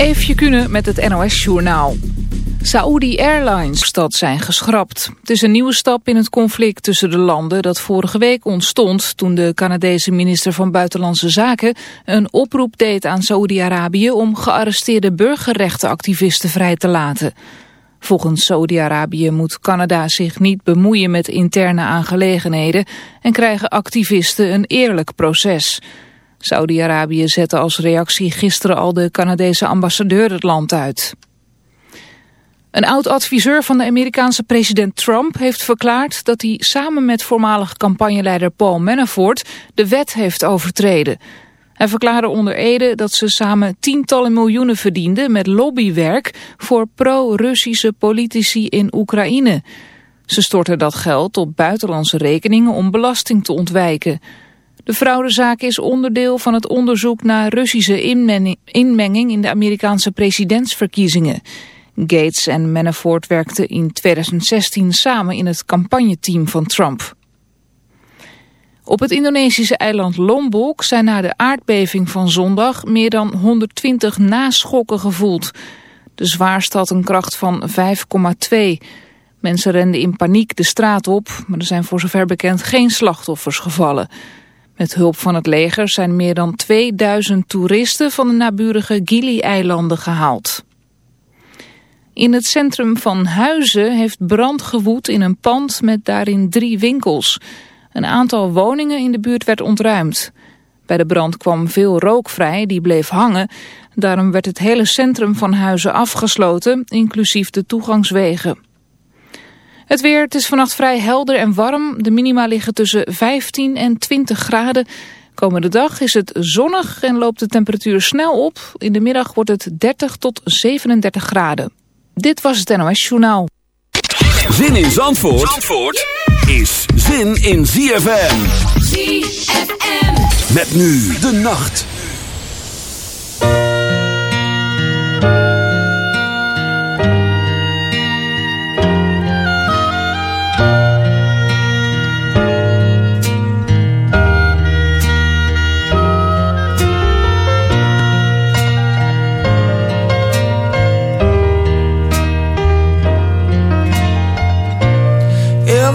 Eefje Kunnen met het NOS-journaal. Saudi Airlines stad zijn geschrapt. Het is een nieuwe stap in het conflict tussen de landen dat vorige week ontstond toen de Canadese minister van Buitenlandse Zaken een oproep deed aan Saudi-Arabië om gearresteerde burgerrechtenactivisten vrij te laten. Volgens Saudi-Arabië moet Canada zich niet bemoeien met interne aangelegenheden en krijgen activisten een eerlijk proces. Saudi-Arabië zette als reactie gisteren al de Canadese ambassadeur het land uit. Een oud-adviseur van de Amerikaanse president Trump heeft verklaard dat hij samen met voormalig campagneleider Paul Manafort de wet heeft overtreden. Hij verklaarde onder Ede dat ze samen tientallen miljoenen verdienden met lobbywerk voor pro-Russische politici in Oekraïne. Ze stortten dat geld op buitenlandse rekeningen om belasting te ontwijken. De fraudezaak is onderdeel van het onderzoek naar Russische inmenging in de Amerikaanse presidentsverkiezingen. Gates en Manafort werkten in 2016 samen in het campagneteam van Trump. Op het Indonesische eiland Lombok zijn na de aardbeving van zondag meer dan 120 naschokken gevoeld. De zwaarste had een kracht van 5,2. Mensen renden in paniek de straat op, maar er zijn voor zover bekend geen slachtoffers gevallen. Met hulp van het leger zijn meer dan 2000 toeristen van de naburige Gili-eilanden gehaald. In het centrum van Huizen heeft brand gewoed in een pand met daarin drie winkels. Een aantal woningen in de buurt werd ontruimd. Bij de brand kwam veel rook vrij, die bleef hangen. Daarom werd het hele centrum van Huizen afgesloten, inclusief de toegangswegen. Het weer, het is vannacht vrij helder en warm. De minima liggen tussen 15 en 20 graden. Komende dag is het zonnig en loopt de temperatuur snel op. In de middag wordt het 30 tot 37 graden. Dit was het NOS Journaal. Zin in Zandvoort, Zandvoort is zin in ZFM. ZFM. Met nu de nacht.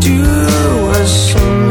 do us some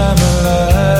I'm alive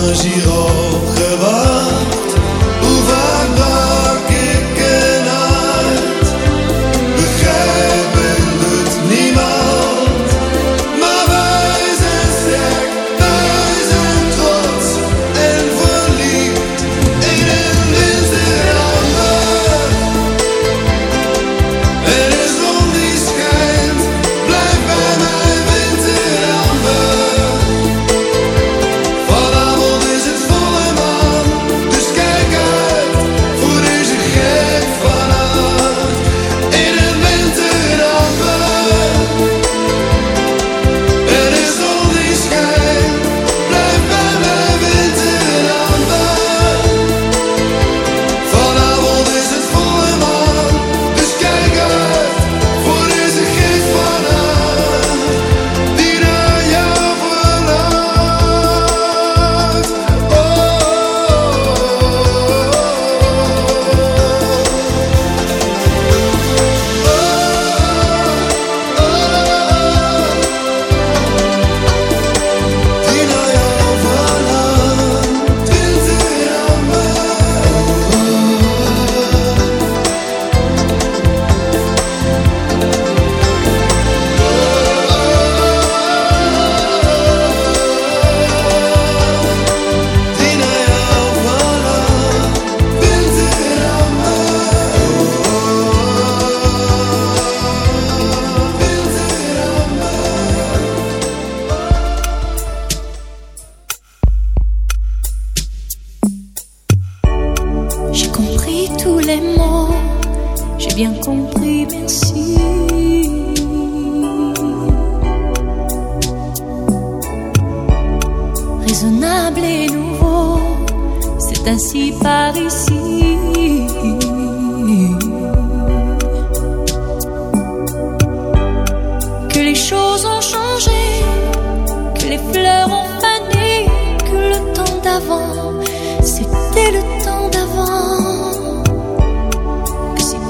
was hier ook. Tous les mots. J'ai bien compris, merci. Raisonnable et nouveau, c'est ainsi par ici. Que les choses ont changé, que les fleurs ont fané, que le temps d'avant, c'était le temps d'avant.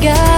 se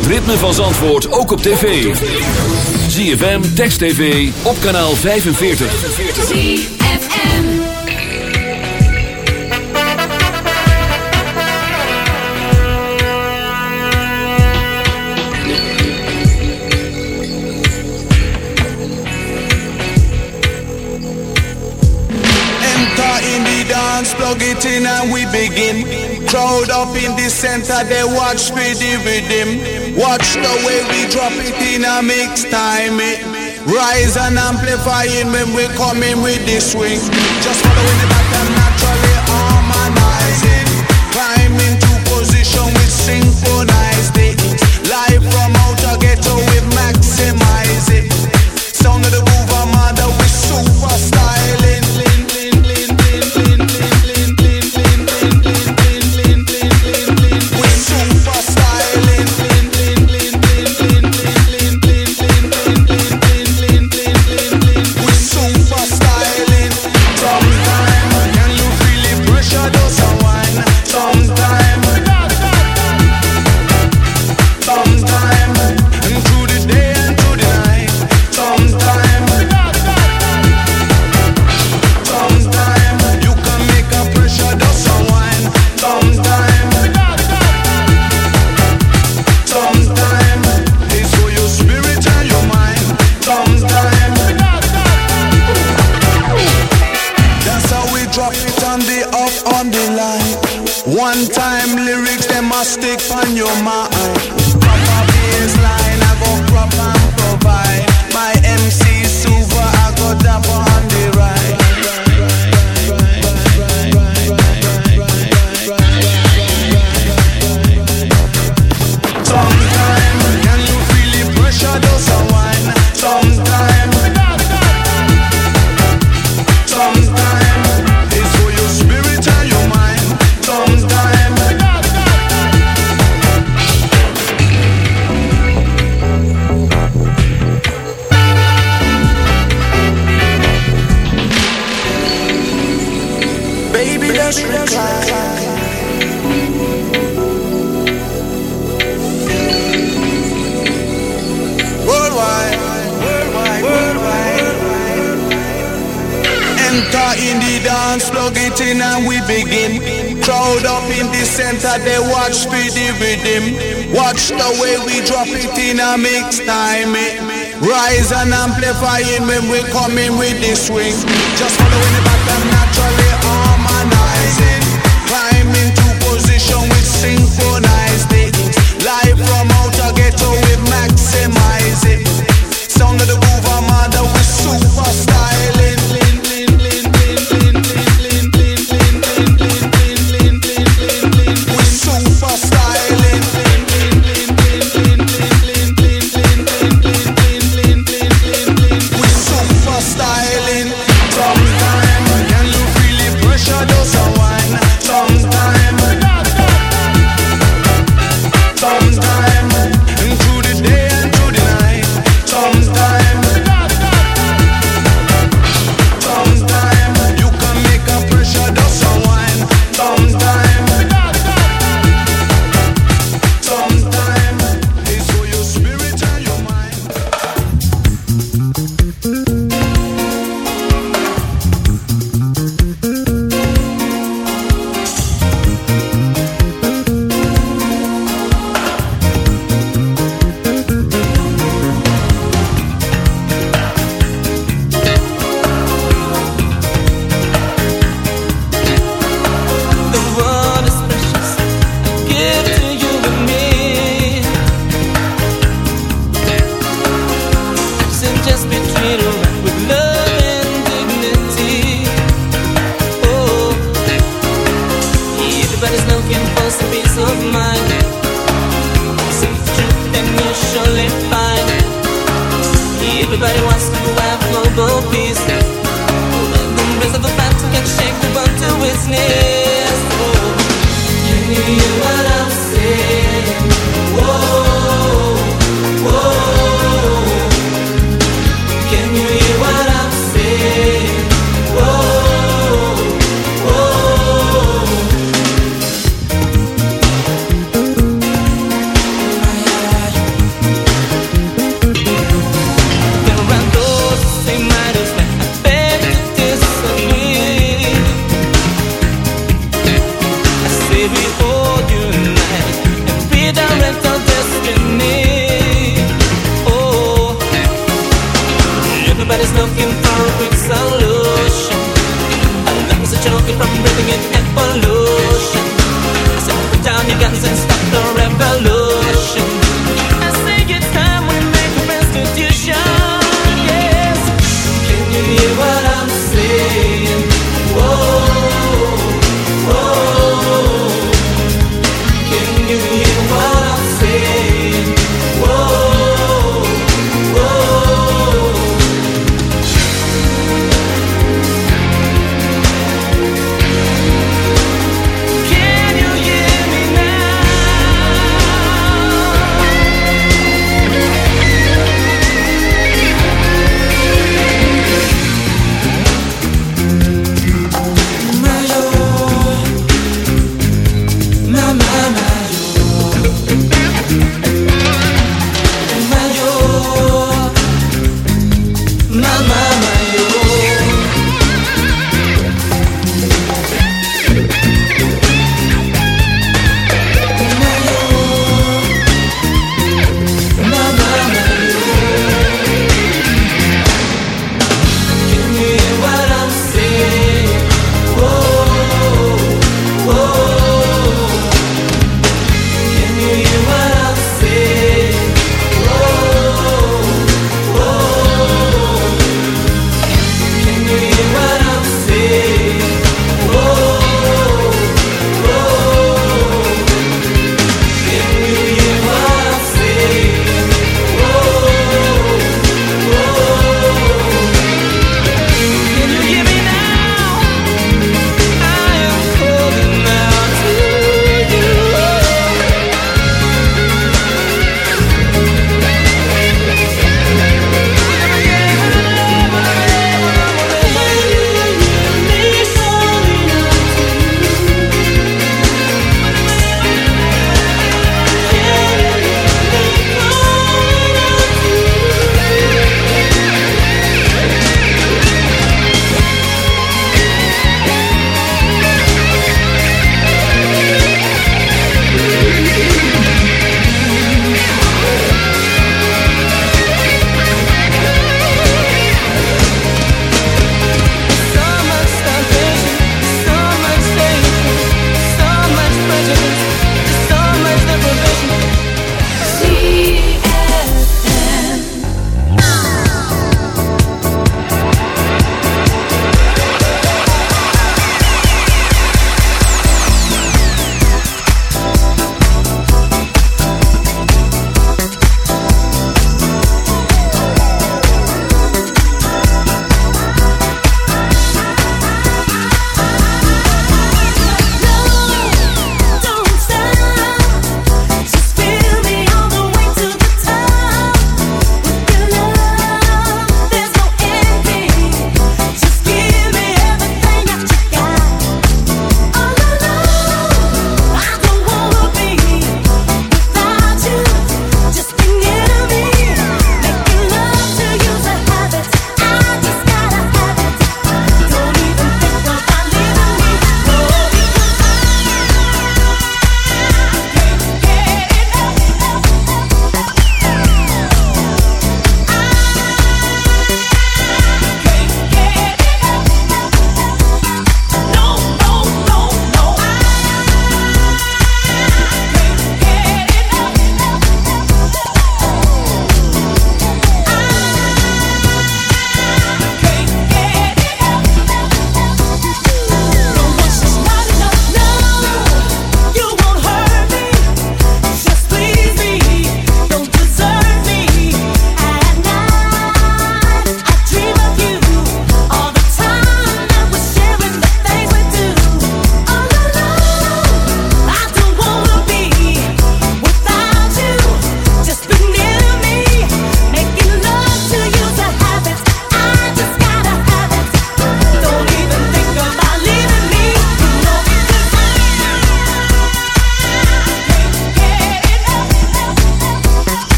het ritme van Zandvoort ook op tv. ZFM, Text TV, op kanaal 45. ZFM. Enter in the dance, plug it in and we begin. Crowd up in the center, they watch for the rhythm. Watch the way we drop it in a mix time. It rise and amplifying when we come in with the swing. Just following the pattern naturally harmonizing. Climb into position with synchronized Time lyrics them must stick on your mind. Proper baseline I go crop and provide. My MC super I go dap it in and we begin. Crowd up in the center, they watch for the rhythm. Watch the way we drop it in a mix time. eh. Rise and amplifying when we come in with the swing. Just following the pattern naturally harmonizing. Climb into position with synchronized it. Live from outer ghetto, we maximize it. Sound of the guns and stop the revolution.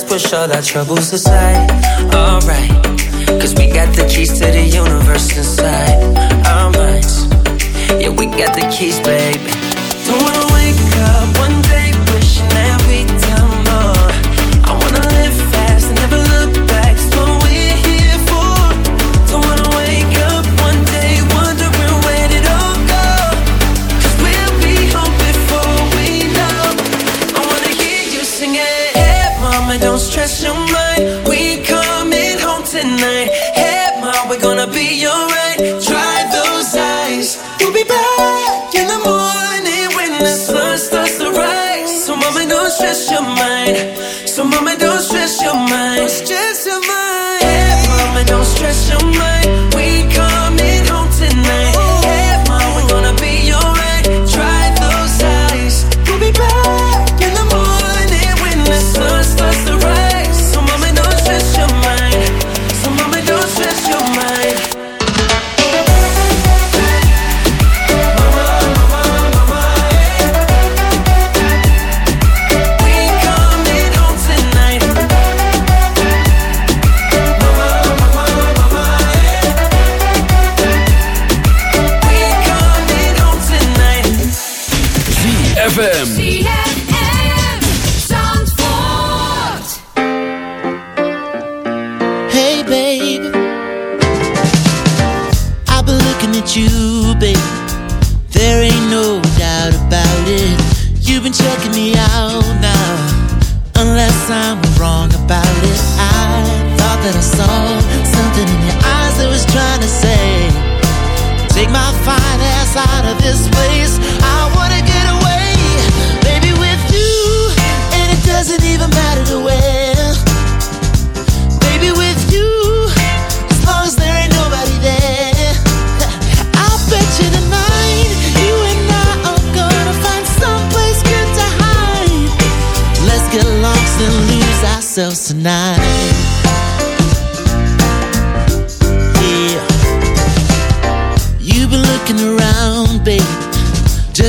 Let's push all our troubles aside. Alright, cause we got the keys to the universe inside our minds. Yeah, we got the keys, baby. Don't wanna wake up one day of this place. I wanna get away, baby, with you, and it doesn't even matter to where. Baby, with you, as long as there ain't nobody there, I'll bet you tonight you and I are gonna find someplace good to hide. Let's get lost and lose ourselves tonight.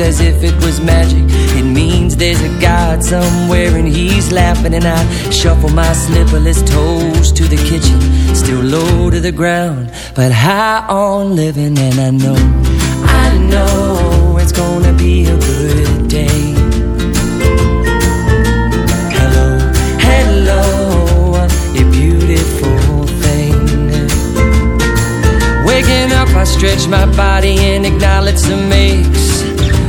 as if it was magic. It means there's a God somewhere and he's laughing And I shuffle my slipperless toes to the kitchen Still low to the ground, but high on living And I know, I know it's gonna be a good day. Hello, hello, beautiful Waking up, I stretch my body and acknowledge the me.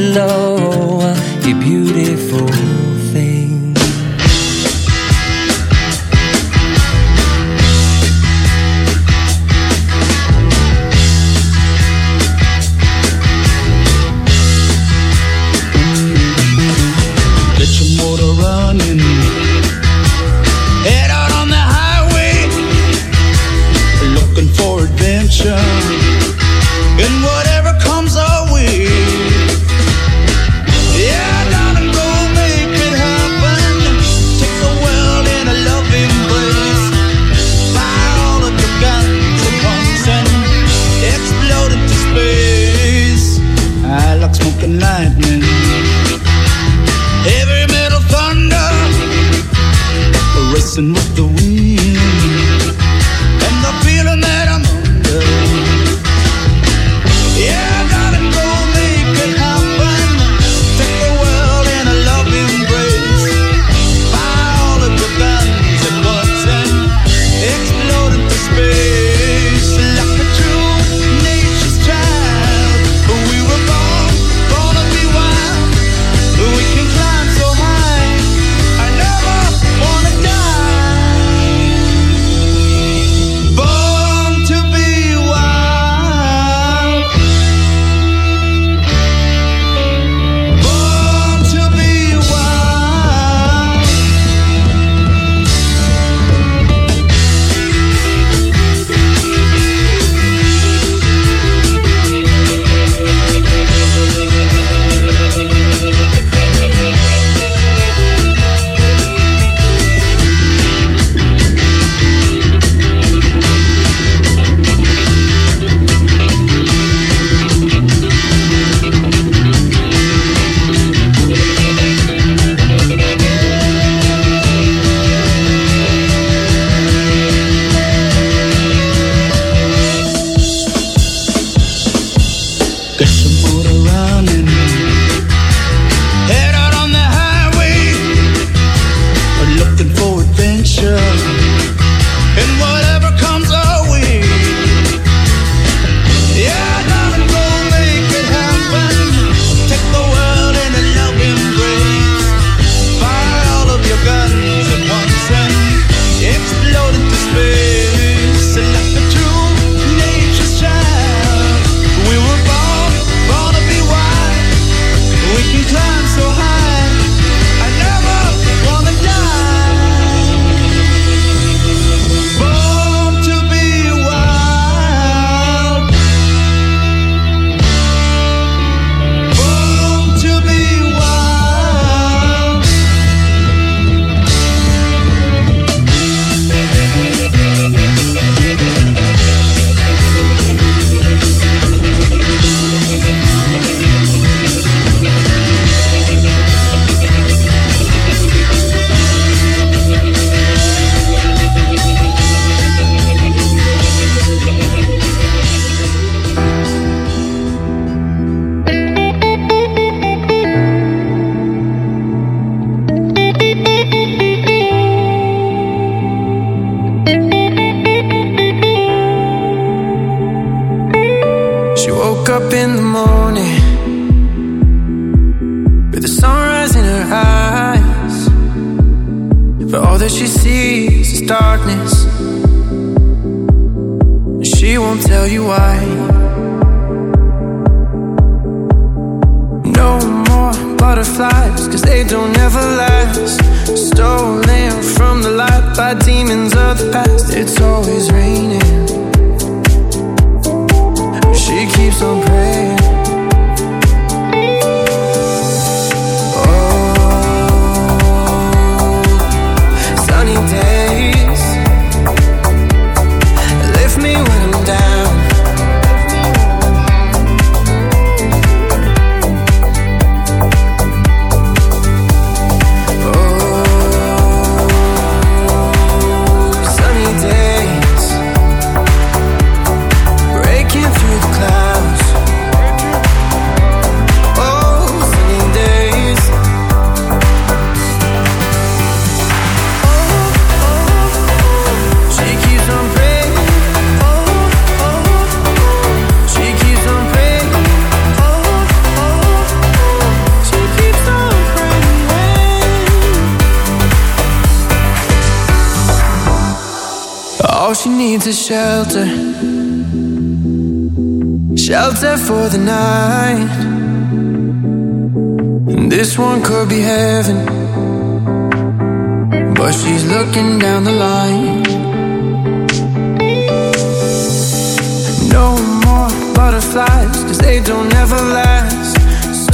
below. You're beautiful.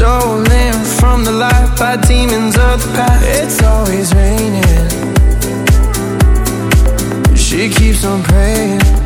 stolen from the light by demons of the past. It's always raining. She keeps on praying.